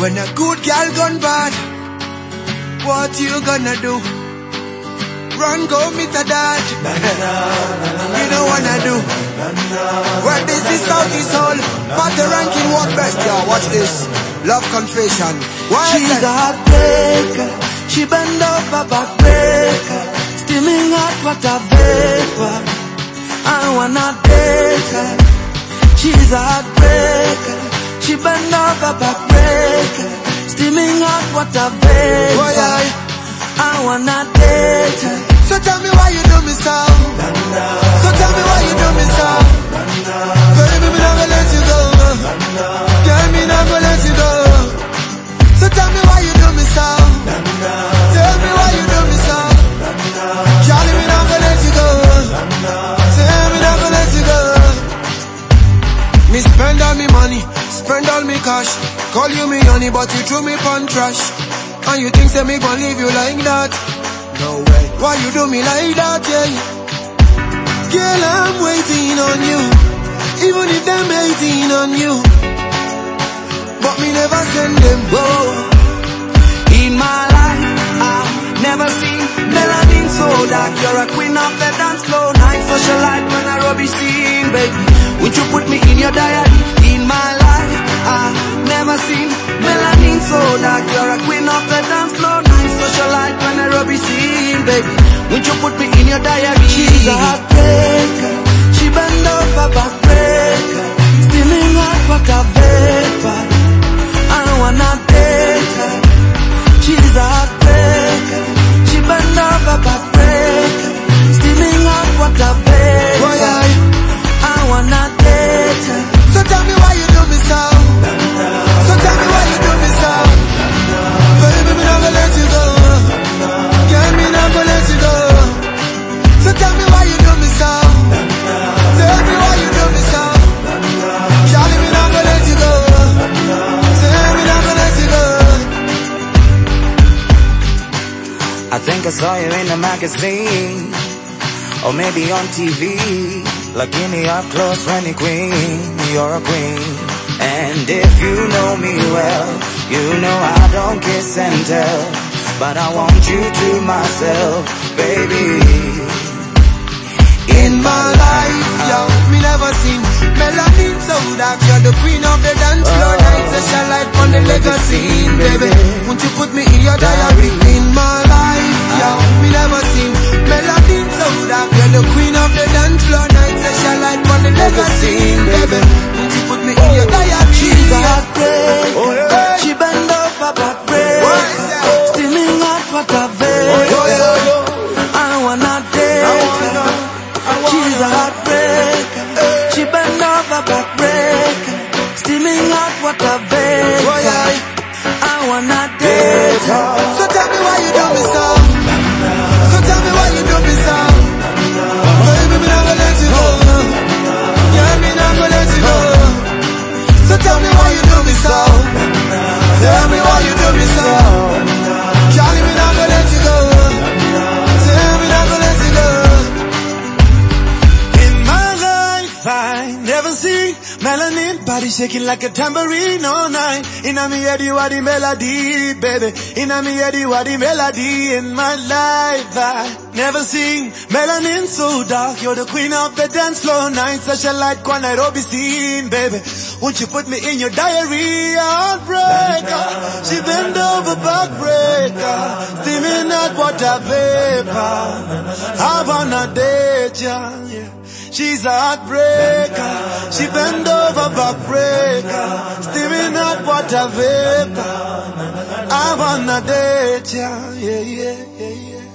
When a good girl gone bad, what you gonna do? Run, go meet a dad. You know what I do. Well, this is Southeast Hall. Party ranking, what best, y'all? Watch this. Love confession. Why She's is a heartbreaker. She bend over backbreaker. Steaming hot water vapor. I wanna date her. She's a heartbreaker. She bend over backbreaker. Steaming hot water vapor. Boy, I, wanna date so tell me why you do me. So spend all me cash. Call you me honey, but you threw me pon trash. And you think say me gon' leave you like that? No way. Why you do me like that, yeah? Girl, I'm waiting on you. Even if them hating on you. But me never send them. Whoa. In my life, I've never seen melanin so dark. You're a queen of the dance floor. Night socialite when I rubbish scene, baby. Would you put me in your diary? In my life, so dark. You're a queen of the dance floor. Night socialite when Nairobi scene, baby. Would you put me in your diary? She's a heartbreaker. I saw you in a magazine or maybe on TV. Looking me up close, Rennie Queen, you're a queen. And if you know me well, you know I don't kiss and tell, but I want you to myself, baby. In my life, yo, me never seen melanin so dark. You're the queen of the dance floor. Night session light on the legacy, baby. Won't you legacy, baby. You put me in your diary? She's a heartbreaker. She bend over backbreaker. Steaming hot water vapor. I wanna date. She's a heartbreaker. She bend over backbreaker. Steaming hot water vapor. I never see melanin body shaking like a tambourine all night. In a me are the melody, baby. In a me are the melody. In my life, I never seen melanin so dark. You're the queen of the dance floor. Night such a light, one Nairobi scene, baby. Won't you put me in your diary? Heartbreaker, she bend over backbreaker, steaming hot water vapor. I wanna date ya, yeah. She's a heartbreaker. She bend over backbreaker. Steaming hot water vapor. I wanna date ya. Yeah, yeah, yeah, yeah.